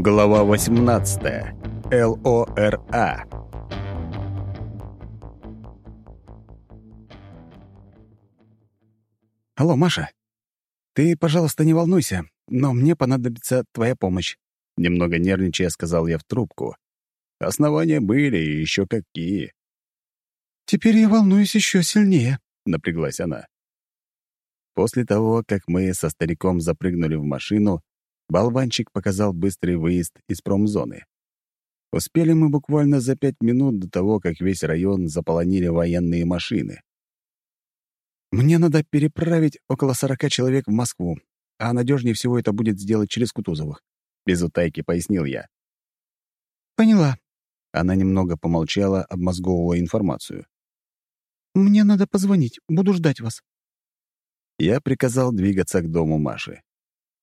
Глава 18. ЛОРА. «Алло, Маша. Ты, пожалуйста, не волнуйся, но мне понадобится твоя помощь», — немного нервничая сказал я в трубку. Основания были, и еще какие. «Теперь я волнуюсь еще сильнее», — напряглась она. После того, как мы со стариком запрыгнули в машину, болванчик показал быстрый выезд из промзоны. Успели мы буквально за пять минут до того, как весь район заполонили военные машины. Мне надо переправить около сорока человек в Москву, а надежнее всего это будет сделать через Кутузовых», — без утайки пояснил я. «Поняла». Она немного помолчала, обмозговывая информацию. «Мне надо позвонить. Буду ждать вас». Я приказал двигаться к дому Маши.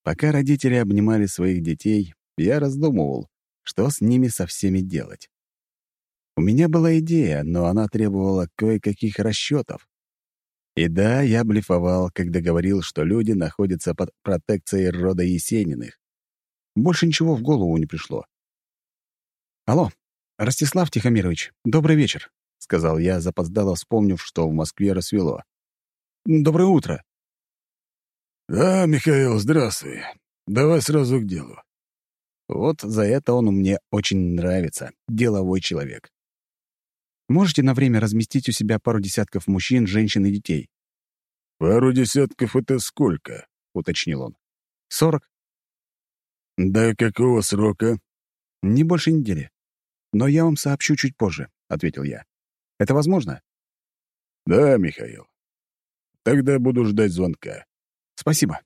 Пока родители обнимали своих детей, я раздумывал, что с ними со всеми делать. У меня была идея, но она требовала кое-каких расчетов. И да, я блефовал, когда говорил, что люди находятся под протекцией рода Есениных. Больше ничего в голову не пришло. «Алло, Ростислав Тихомирович, добрый вечер», — сказал я, запоздало вспомнив, что в Москве рассвело. «Доброе утро». «Да, Михаил, здравствуй. Давай сразу к делу». Вот за это он мне очень нравится, деловой человек. Можете на время разместить у себя пару десятков мужчин, женщин и детей?» «Пару десятков — это сколько?» — уточнил он. «Сорок». «До какого срока?» «Не больше недели. Но я вам сообщу чуть позже», — ответил я. «Это возможно?» «Да, Михаил. Тогда буду ждать звонка». «Спасибо».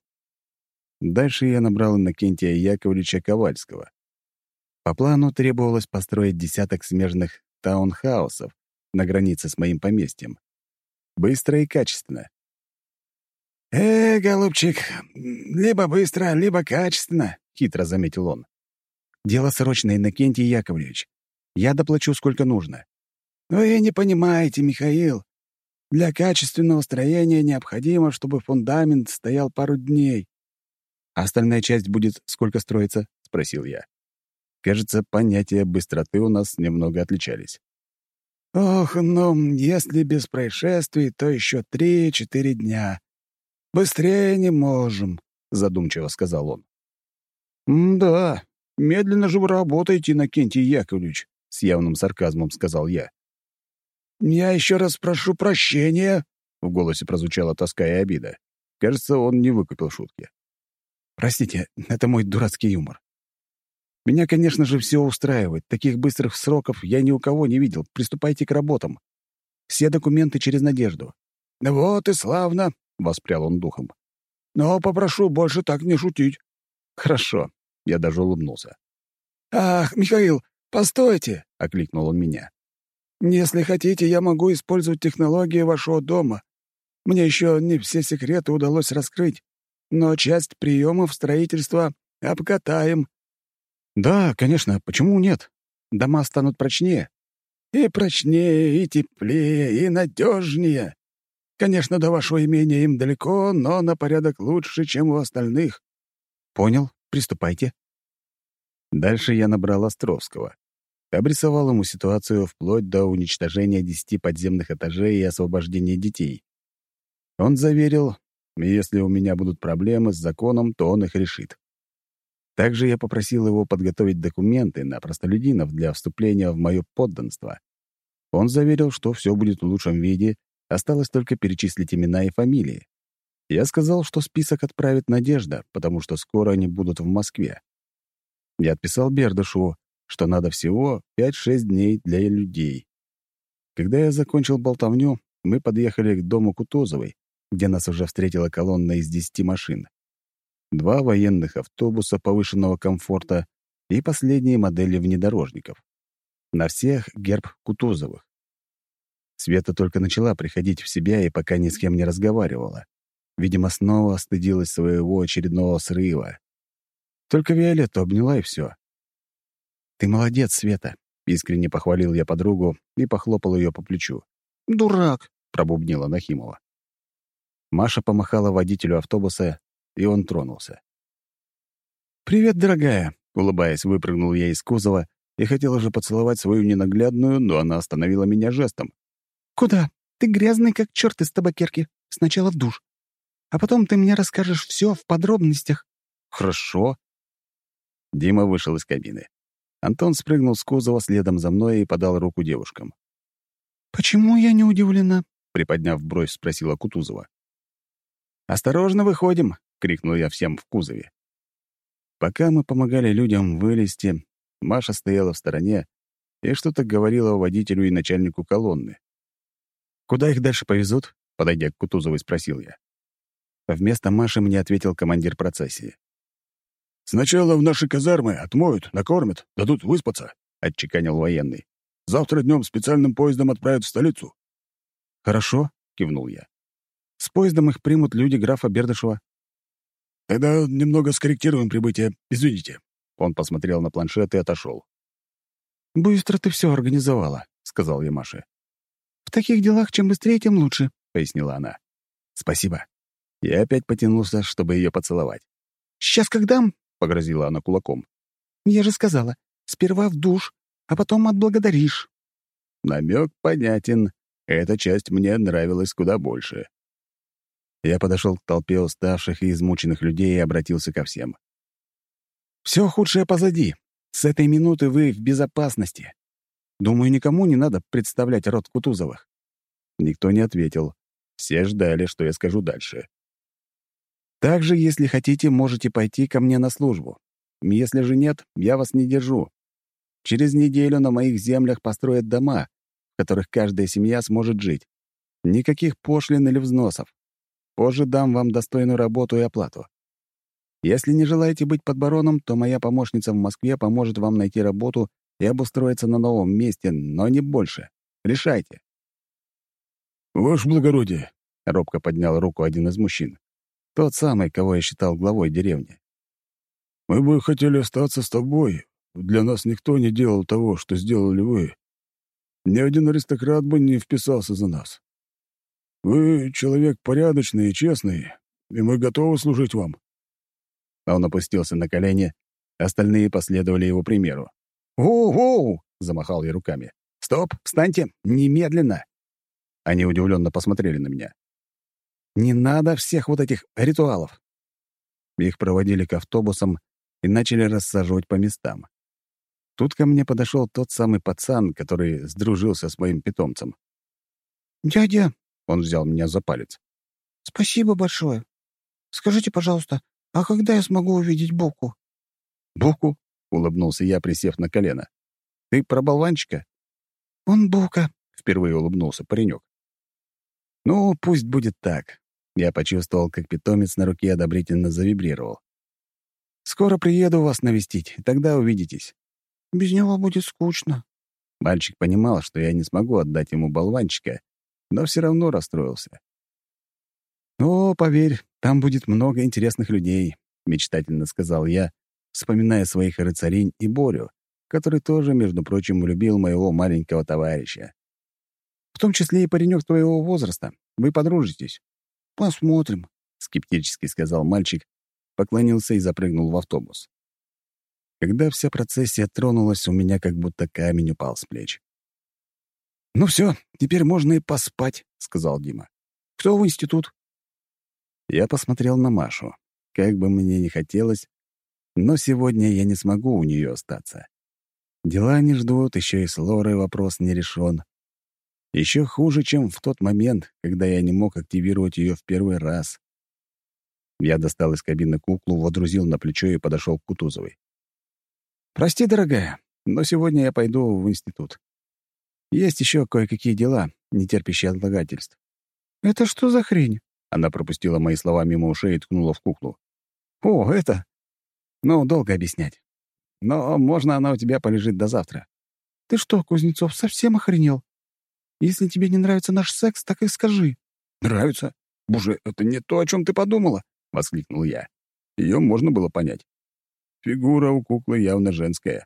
Дальше я набрал Иннокентия Яковлевича Ковальского. По плану требовалось построить десяток смежных таунхаусов на границе с моим поместьем. Быстро и качественно. «Э, голубчик, либо быстро, либо качественно», — хитро заметил он. «Дело срочное, Иннокентий Яковлевич. Я доплачу сколько нужно». «Вы не понимаете, Михаил. Для качественного строения необходимо, чтобы фундамент стоял пару дней». «А остальная часть будет сколько строиться?» — спросил я. Кажется, понятия быстроты у нас немного отличались. «Ох, ну, если без происшествий, то еще три-четыре дня. Быстрее не можем», — задумчиво сказал он. «Да, медленно же вы работаете, Иннокентий Яковлевич», — с явным сарказмом сказал я. «Я еще раз прошу прощения», — в голосе прозвучала тоска и обида. Кажется, он не выкупил шутки. «Простите, это мой дурацкий юмор. Меня, конечно же, все устраивает. Таких быстрых сроков я ни у кого не видел. Приступайте к работам. Все документы через Надежду». «Вот и славно», — воспрял он духом. «Но попрошу больше так не шутить». «Хорошо», — я даже улыбнулся. «Ах, Михаил, постойте!» — окликнул он меня. «Если хотите, я могу использовать технологии вашего дома. Мне еще не все секреты удалось раскрыть, но часть приемов строительства обкатаем. «Да, конечно, почему нет? Дома станут прочнее». «И прочнее, и теплее, и надежнее. Конечно, до вашего имения им далеко, но на порядок лучше, чем у остальных». «Понял, приступайте». Дальше я набрал Островского. Обрисовал ему ситуацию вплоть до уничтожения десяти подземных этажей и освобождения детей. Он заверил, если у меня будут проблемы с законом, то он их решит. Также я попросил его подготовить документы на простолюдинов для вступления в мое подданство. Он заверил, что все будет в лучшем виде, осталось только перечислить имена и фамилии. Я сказал, что список отправит Надежда, потому что скоро они будут в Москве. Я отписал Бердышу, что надо всего 5-6 дней для людей. Когда я закончил болтовню, мы подъехали к дому Кутузовой, где нас уже встретила колонна из 10 машин два военных автобуса повышенного комфорта и последние модели внедорожников. На всех герб Кутузовых. Света только начала приходить в себя и пока ни с кем не разговаривала. Видимо, снова стыдилась своего очередного срыва. Только Виолетту обняла и все. «Ты молодец, Света», — искренне похвалил я подругу и похлопал ее по плечу. «Дурак», — пробубнила Нахимова. Маша помахала водителю автобуса и он тронулся. «Привет, дорогая!» — Улыбаясь, выпрыгнул я из кузова и хотел уже поцеловать свою ненаглядную, но она остановила меня жестом. «Куда? Ты грязный, как черт из табакерки. Сначала в душ. А потом ты мне расскажешь все в подробностях». «Хорошо». Дима вышел из кабины. Антон спрыгнул с кузова следом за мной и подал руку девушкам. «Почему я не удивлена?» — приподняв бровь, спросила Кутузова. «Осторожно выходим!» — крикнул я всем в кузове. Пока мы помогали людям вылезти, Маша стояла в стороне и что-то говорила водителю и начальнику колонны. «Куда их дальше повезут?» — подойдя к Кутузовой, спросил я. Вместо Маши мне ответил командир процессии. «Сначала в наши казармы отмоют, накормят, дадут выспаться», — отчеканил военный. «Завтра днем специальным поездом отправят в столицу». «Хорошо», — кивнул я. «С поездом их примут люди графа Бердышева». «Тогда немного скорректируем прибытие. Извините». Он посмотрел на планшет и отошел. «Быстро ты все организовала», — сказал я Маше. «В таких делах чем быстрее, тем лучше», — пояснила она. «Спасибо». Я опять потянулся, чтобы ее поцеловать. «Сейчас как дам?» — погрозила она кулаком. «Я же сказала, сперва в душ, а потом отблагодаришь». Намек понятен. Эта часть мне нравилась куда больше. Я подошел к толпе уставших и измученных людей и обратился ко всем. «Все худшее позади. С этой минуты вы в безопасности. Думаю, никому не надо представлять род Кутузовых». Никто не ответил. Все ждали, что я скажу дальше. «Также, если хотите, можете пойти ко мне на службу. Если же нет, я вас не держу. Через неделю на моих землях построят дома, в которых каждая семья сможет жить. Никаких пошлин или взносов. Позже дам вам достойную работу и оплату. Если не желаете быть под бароном, то моя помощница в Москве поможет вам найти работу и обустроиться на новом месте, но не больше. Решайте». «Ваше благородие», — робко поднял руку один из мужчин. Тот самый, кого я считал главой деревни. «Мы бы хотели остаться с тобой. Для нас никто не делал того, что сделали вы. Ни один аристократ бы не вписался за нас. Вы человек порядочный и честный, и мы готовы служить вам». Он опустился на колени, остальные последовали его примеру. «Воу-воу!» — замахал я руками. «Стоп! Встаньте! Немедленно!» Они удивленно посмотрели на меня. «Не надо всех вот этих ритуалов!» Их проводили к автобусам и начали рассаживать по местам. Тут ко мне подошел тот самый пацан, который сдружился с моим питомцем. «Дядя, он взял меня за палец. «Спасибо большое. Скажите, пожалуйста, а когда я смогу увидеть Боку?» «Боку?» — улыбнулся я, присев на колено. «Ты про болванчика?» «Он Бока», — впервые улыбнулся паренек. «Ну, пусть будет так». Я почувствовал, как питомец на руке одобрительно завибрировал. «Скоро приеду вас навестить, тогда увидитесь». «Без него будет скучно». Мальчик понимал, что я не смогу отдать ему болванчика, но все равно расстроился. «О, поверь, там будет много интересных людей», — мечтательно сказал я, вспоминая своих рыцарей и Борю, который тоже, между прочим, любил моего маленького товарища. «В том числе и паренек твоего возраста. Вы подружитесь». «Посмотрим», — скептически сказал мальчик, поклонился и запрыгнул в автобус. Когда вся процессия тронулась, у меня как будто камень упал с плеч. «Ну все, теперь можно и поспать», — сказал Дима. «Кто в институт?» Я посмотрел на Машу. Как бы мне ни хотелось, но сегодня я не смогу у нее остаться. Дела не ждут, еще и с Лорой вопрос не решен. Еще хуже, чем в тот момент, когда я не мог активировать ее в первый раз. Я достал из кабины куклу, водрузил на плечо и подошел к Кутузовой. «Прости, дорогая, но сегодня я пойду в институт. Есть еще кое-какие дела, не терпящие отлагательств. «Это что за хрень?» Она пропустила мои слова мимо ушей и ткнула в куклу. «О, это...» «Ну, долго объяснять. Но можно она у тебя полежит до завтра». «Ты что, Кузнецов, совсем охренел? Если тебе не нравится наш секс, так и скажи». «Нравится? Боже, это не то, о чем ты подумала!» — воскликнул я. Ее можно было понять. Фигура у куклы явно женская.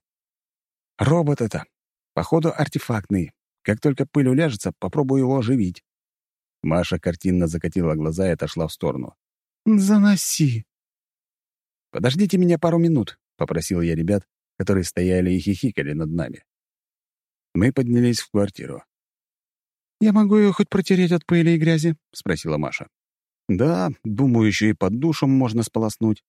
«Робот это. Походу, артефактный. Как только пыль уляжется, попробую его оживить». Маша картинно закатила глаза и отошла в сторону. «Заноси». «Подождите меня пару минут. — попросил я ребят, которые стояли и хихикали над нами. Мы поднялись в квартиру. «Я могу ее хоть протереть от пыли и грязи?» — спросила Маша. «Да, думаю, еще и под душем можно сполоснуть».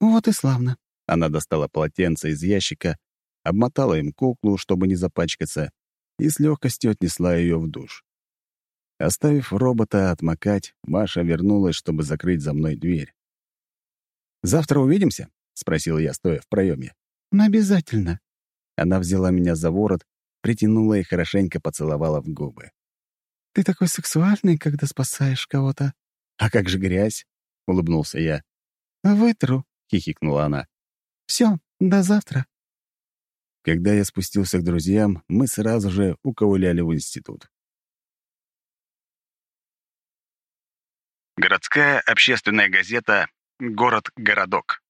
«Вот и славно». Она достала полотенце из ящика, обмотала им куклу, чтобы не запачкаться, и с легкостью отнесла ее в душ. Оставив робота отмокать, Маша вернулась, чтобы закрыть за мной дверь. «Завтра увидимся?» — спросил я, стоя в проеме. «Обязательно». Она взяла меня за ворот, притянула и хорошенько поцеловала в губы. «Ты такой сексуальный, когда спасаешь кого-то». «А как же грязь?» — улыбнулся я. «Вытру», — хихикнула она. «Все, до завтра». Когда я спустился к друзьям, мы сразу же уковыляли в институт. Городская общественная газета «Город-городок».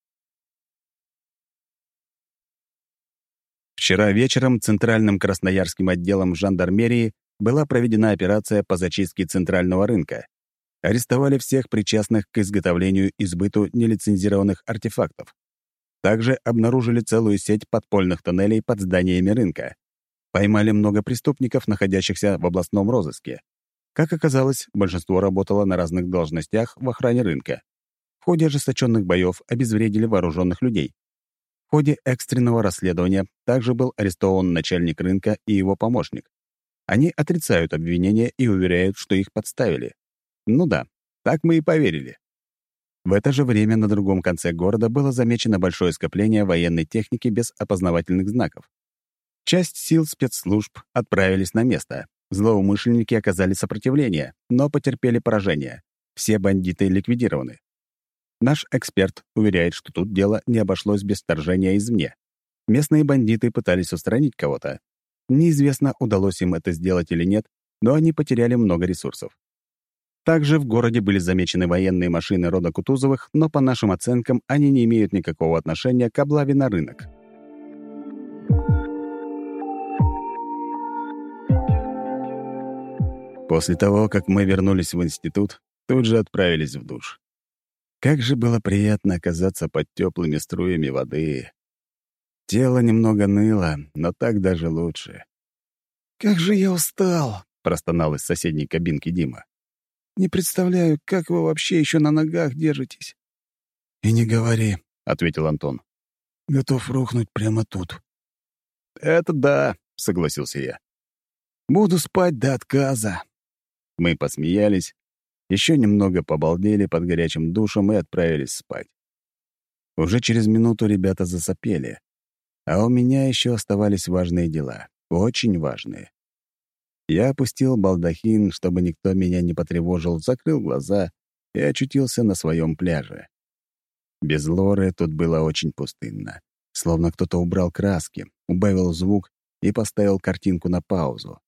Вчера вечером Центральным Красноярским отделом жандармерии была проведена операция по зачистке центрального рынка. Арестовали всех причастных к изготовлению и сбыту нелицензированных артефактов. Также обнаружили целую сеть подпольных тоннелей под зданиями рынка. Поймали много преступников, находящихся в областном розыске. Как оказалось, большинство работало на разных должностях в охране рынка. В ходе ожесточенных боев обезвредили вооруженных людей. В ходе экстренного расследования также был арестован начальник рынка и его помощник. Они отрицают обвинения и уверяют, что их подставили. Ну да, так мы и поверили. В это же время на другом конце города было замечено большое скопление военной техники без опознавательных знаков. Часть сил спецслужб отправились на место. Злоумышленники оказали сопротивление, но потерпели поражение. Все бандиты ликвидированы. Наш эксперт уверяет, что тут дело не обошлось без вторжения извне. Местные бандиты пытались устранить кого-то. Неизвестно, удалось им это сделать или нет, но они потеряли много ресурсов. Также в городе были замечены военные машины рода Кутузовых, но по нашим оценкам они не имеют никакого отношения к облаве на рынок. После того, как мы вернулись в институт, тут же отправились в душ. Как же было приятно оказаться под теплыми струями воды. Тело немного ныло, но так даже лучше. «Как же я устал!» — простонал из соседней кабинки Дима. Не представляю, как вы вообще еще на ногах держитесь». «И не говори», — ответил Антон. «Готов рухнуть прямо тут». «Это да», — согласился я. «Буду спать до отказа». Мы посмеялись, еще немного побалдели под горячим душем и отправились спать. Уже через минуту ребята засопели, а у меня еще оставались важные дела, очень важные. Я опустил балдахин, чтобы никто меня не потревожил, закрыл глаза и очутился на своем пляже. Без Лоры тут было очень пустынно. Словно кто-то убрал краски, убавил звук и поставил картинку на паузу.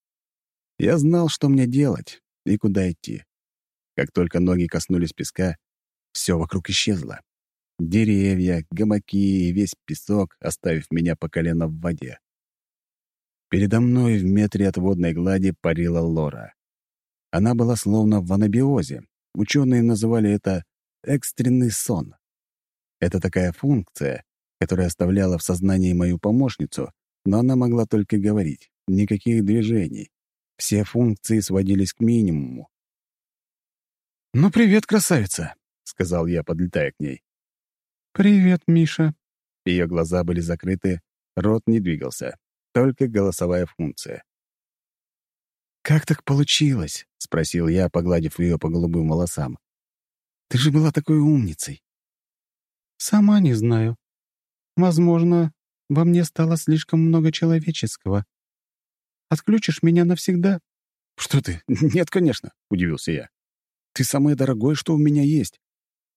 Я знал, что мне делать и куда идти. Как только ноги коснулись песка, все вокруг исчезло. Деревья, гамаки и весь песок, оставив меня по колено в воде. Передо мной в метре от водной глади парила Лора. Она была словно в анабиозе. Ученые называли это экстренный сон. Это такая функция, которая оставляла в сознании мою помощницу, но она могла только говорить, никаких движений. Все функции сводились к минимуму. «Ну, привет, красавица!» — сказал я, подлетая к ней. «Привет, Миша». Ее глаза были закрыты, рот не двигался только голосовая функция. «Как так получилось?» — спросил я, погладив ее по голубым волосам. «Ты же была такой умницей». «Сама не знаю. Возможно, во мне стало слишком много человеческого. Отключишь меня навсегда?» «Что ты? Нет, конечно», — удивился я. «Ты самое дорогое, что у меня есть.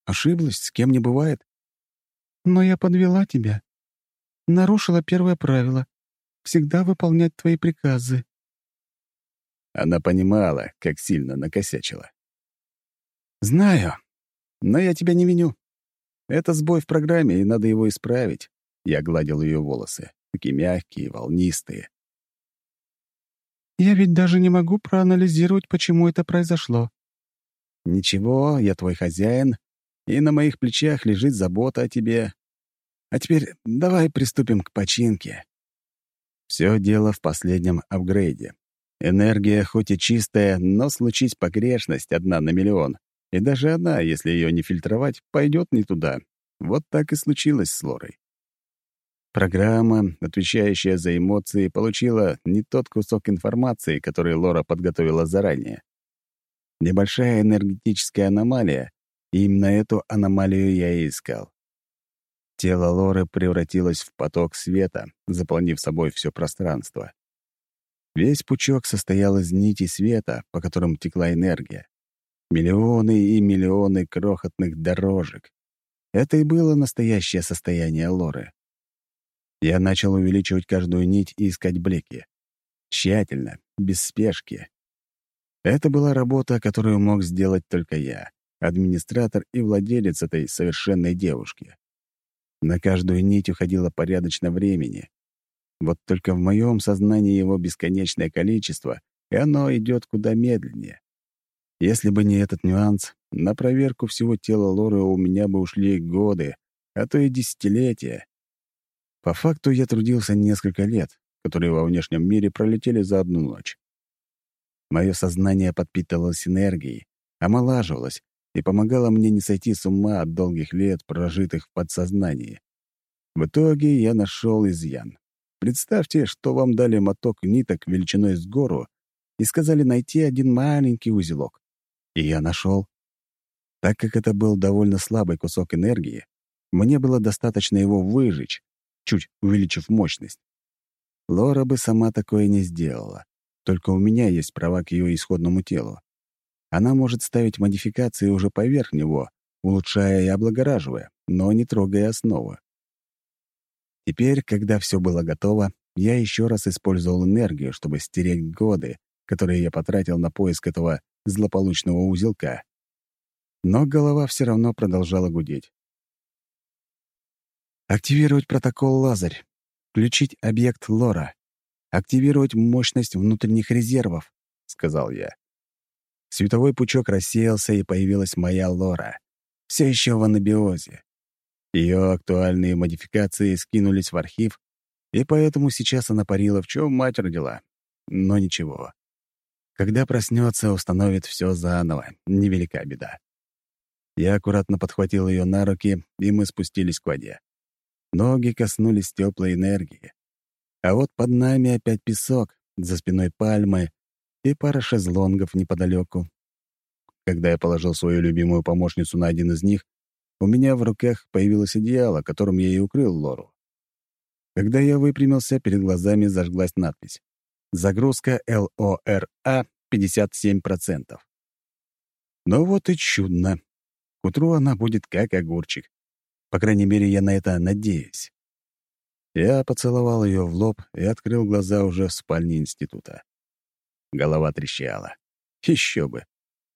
Ошиблась, с кем не бывает». «Но я подвела тебя. Нарушила первое правило всегда выполнять твои приказы». Она понимала, как сильно накосячила. «Знаю, но я тебя не виню. Это сбой в программе, и надо его исправить». Я гладил ее волосы, такие мягкие, волнистые. «Я ведь даже не могу проанализировать, почему это произошло». «Ничего, я твой хозяин, и на моих плечах лежит забота о тебе. А теперь давай приступим к починке. Все дело в последнем апгрейде. Энергия хоть и чистая, но случись погрешность одна на миллион. И даже одна, если ее не фильтровать, пойдет не туда. Вот так и случилось с Лорой. Программа, отвечающая за эмоции, получила не тот кусок информации, который Лора подготовила заранее. Небольшая энергетическая аномалия, и именно эту аномалию я и искал. Тело Лоры превратилось в поток света, заполнив собой все пространство. Весь пучок состоял из нитей света, по которым текла энергия. Миллионы и миллионы крохотных дорожек. Это и было настоящее состояние Лоры. Я начал увеличивать каждую нить и искать блеки. Тщательно, без спешки. Это была работа, которую мог сделать только я, администратор и владелец этой совершенной девушки. На каждую нить уходило порядочно времени. Вот только в моем сознании его бесконечное количество, и оно идет куда медленнее. Если бы не этот нюанс, на проверку всего тела Лоры у меня бы ушли годы, а то и десятилетия. По факту я трудился несколько лет, которые во внешнем мире пролетели за одну ночь. Мое сознание подпитывалось энергией, омолаживалось и помогало мне не сойти с ума от долгих лет, прожитых в подсознании. В итоге я нашел изъян. Представьте, что вам дали моток ниток величиной с гору и сказали найти один маленький узелок. И я нашел. Так как это был довольно слабый кусок энергии, мне было достаточно его выжечь, чуть увеличив мощность. Лора бы сама такое не сделала. Только у меня есть права к ее исходному телу. Она может ставить модификации уже поверх него, улучшая и облагораживая, но не трогая основу. Теперь, когда все было готово, я еще раз использовал энергию, чтобы стереть годы, которые я потратил на поиск этого злополучного узелка. Но голова все равно продолжала гудеть. Активировать протокол «Лазарь». Включить объект Лора. Активировать мощность внутренних резервов, — сказал я. Световой пучок рассеялся, и появилась моя Лора. Все еще в анабиозе. Ее актуальные модификации скинулись в архив, и поэтому сейчас она парила в чем мать родила. Но ничего. Когда проснется, установит все заново. Невелика беда. Я аккуратно подхватил ее на руки, и мы спустились к воде. Ноги коснулись теплой энергии. А вот под нами опять песок, за спиной пальмы и пара шезлонгов неподалеку. Когда я положил свою любимую помощницу на один из них, у меня в руках появилось одеяло, которым я и укрыл Лору. Когда я выпрямился, перед глазами зажглась надпись. Загрузка ЛОРА 57%. Ну вот и чудно. К утру она будет как огурчик. По крайней мере, я на это надеюсь. Я поцеловал ее в лоб и открыл глаза уже в спальне института. Голова трещала. Еще бы.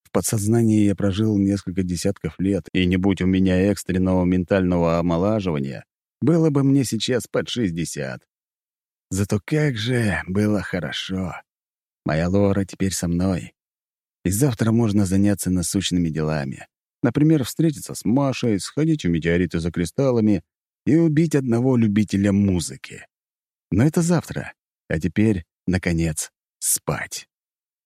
В подсознании я прожил несколько десятков лет, и не будь у меня экстренного ментального омолаживания, было бы мне сейчас под шестьдесят. Зато как же было хорошо. Моя Лора теперь со мной. И завтра можно заняться насущными делами. Например, встретиться с Машей, сходить в метеориты за кристаллами и убить одного любителя музыки. Но это завтра. А теперь, наконец, спать.